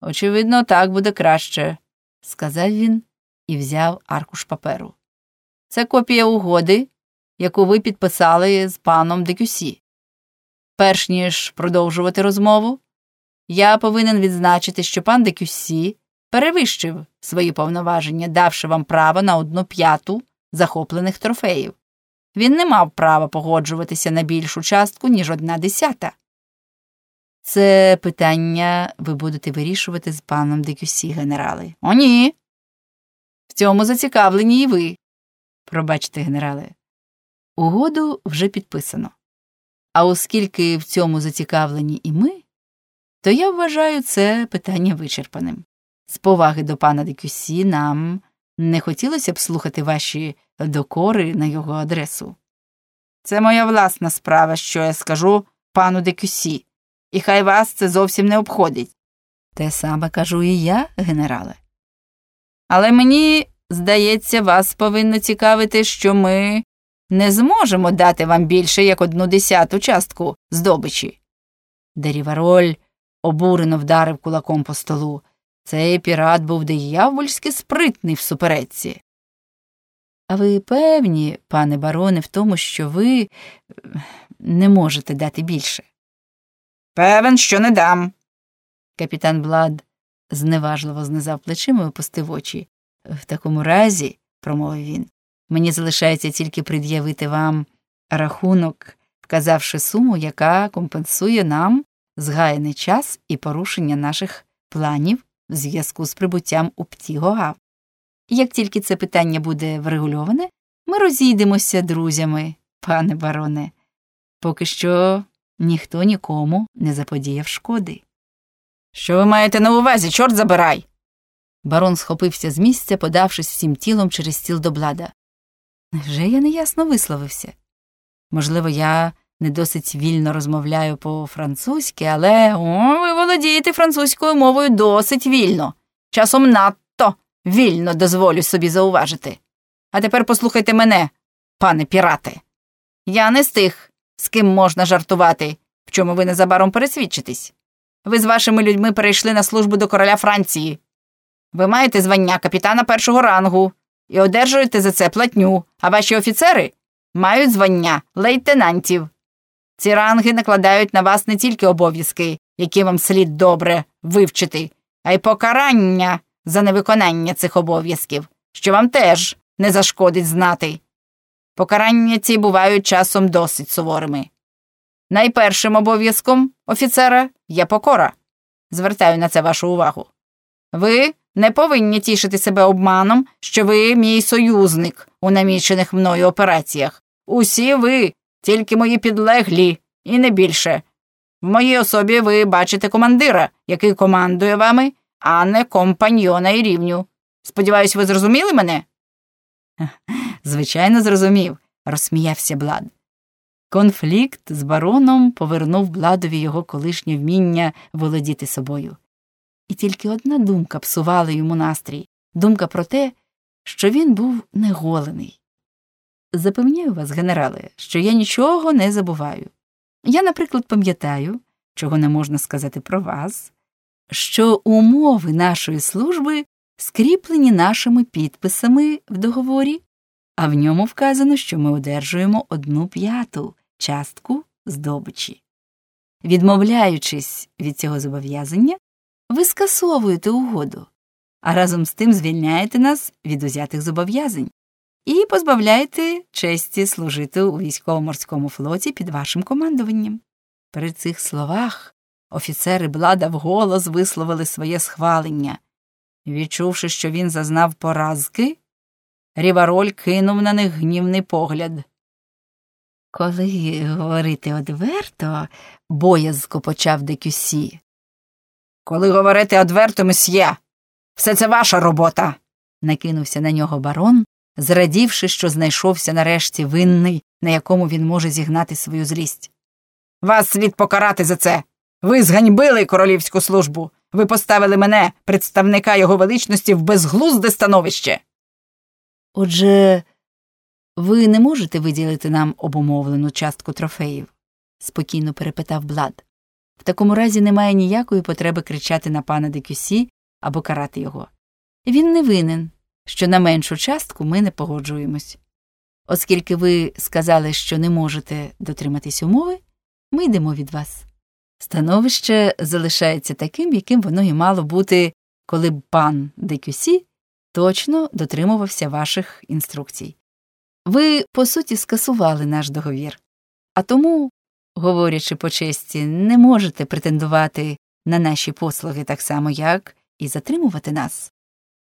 Очевидно, так буде краще, сказав він і взяв аркуш паперу. Це копія угоди, яку ви підписали з паном Декюсі. Перш ніж продовжувати розмову, я повинен відзначити, що пан Декюсі перевищив свої повноваження, давши вам право на одну п'яту захоплених трофеїв. Він не мав права погоджуватися на більшу частку, ніж одна десята. Це питання ви будете вирішувати з паном Декюсі, генерали. О, ні. В цьому зацікавлені і ви. Пробачте, генерале. Угоду вже підписано. А оскільки в цьому зацікавлені і ми, то я вважаю це питання вичерпаним. З поваги до пана Декюсі нам не хотілося б слухати ваші докори на його адресу. Це моя власна справа, що я скажу пану Декюсі, і хай вас це зовсім не обходить. Те саме кажу і я, генерале. Але мені, здається, вас повинно цікавити, що ми не зможемо дати вам більше як одну десяту частку здобичі. Дерівароль обурено вдарив кулаком по столу. Цей пірат був диявольськи спритний в суперечці. А ви певні, пане бароне, в тому, що ви е, не можете дати більше? Певен, що не дам. Капітан Блад зневажливо знизав плечима і опустив очі. В такому разі, промовив він, мені залишається тільки пред'явити вам рахунок, вказавши суму, яка компенсує нам згаяний час і порушення наших планів в зв'язку з прибуттям у Птігогав. Як тільки це питання буде врегульоване, ми розійдемося друзями, пане бароне. Поки що ніхто нікому не заподіяв шкоди. Що ви маєте на увазі, чорт забирай. Барон схопився з місця, подавшись всім тілом через стіл до блада. Невже я неясно висловився? Можливо, я не досить вільно розмовляю по французьки, але о, ви володієте французькою мовою досить вільно. Часом надто вільно дозволю собі зауважити. А тепер послухайте мене, пане пірате. Я не з тих, з ким можна жартувати, в чому ви незабаром пересвідчитесь. Ви з вашими людьми перейшли на службу до короля Франції. Ви маєте звання капітана першого рангу і одержуєте за це платню, а ваші офіцери мають звання лейтенантів. Ці ранги накладають на вас не тільки обов'язки, які вам слід добре вивчити, а й покарання за невиконання цих обов'язків, що вам теж не зашкодить знати. Покарання ці бувають часом досить суворими. Найпершим обов'язком офіцера є покора. Звертаю на це вашу увагу. Ви не повинні тішити себе обманом, що ви мій союзник у намічених мною операціях. Усі ви тільки мої підлеглі, і не більше. В моїй особі ви бачите командира, який командує вами, а не компаньйона і рівню. Сподіваюсь, ви зрозуміли мене? Звичайно, зрозумів, розсміявся Блад. Конфлікт з бароном повернув Бладові його колишнє вміння володіти собою. І тільки одна думка псувала йому настрій думка про те, що він був неголений. Запевняю вас, генерале, що я нічого не забуваю. Я, наприклад, пам'ятаю, чого не можна сказати про вас, що умови нашої служби скріплені нашими підписами в договорі, а в ньому вказано, що ми одержуємо одну п'яту частку здобичі. Відмовляючись від цього зобов'язання, ви скасовуєте угоду, а разом з тим звільняєте нас від узятих зобов'язань і позбавляєте честі служити у військово-морському флоті під вашим командуванням. При цих словах офіцери блада вголос висловили своє схвалення. Відчувши, що він зазнав поразки, Рівароль кинув на них гнівний погляд. Коли говорити одверто, боязко почав Декюсі. Коли говорити одверто, месьє, все це ваша робота. накинувся на нього барон, зрадівши, що знайшовся нарешті винний, на якому він може зігнати свою злість. Вас слід покарати за це. Ви зганьбили королівську службу. Ви поставили мене, представника його величності, в безглузде становище. Отже, ви не можете виділити нам обумовлену частку трофеїв? спокійно перепитав Блад. В такому разі немає ніякої потреби кричати на пана Декюсі або карати його. Він не винен, що на меншу частку ми не погоджуємось. Оскільки ви сказали, що не можете дотриматись умови, ми йдемо від вас. Становище залишається таким, яким воно і мало бути, коли б пан Декюсі точно дотримувався ваших інструкцій. Ви, по суті, скасували наш договір, а тому, говорячи по честі, не можете претендувати на наші послуги так само, як і затримувати нас.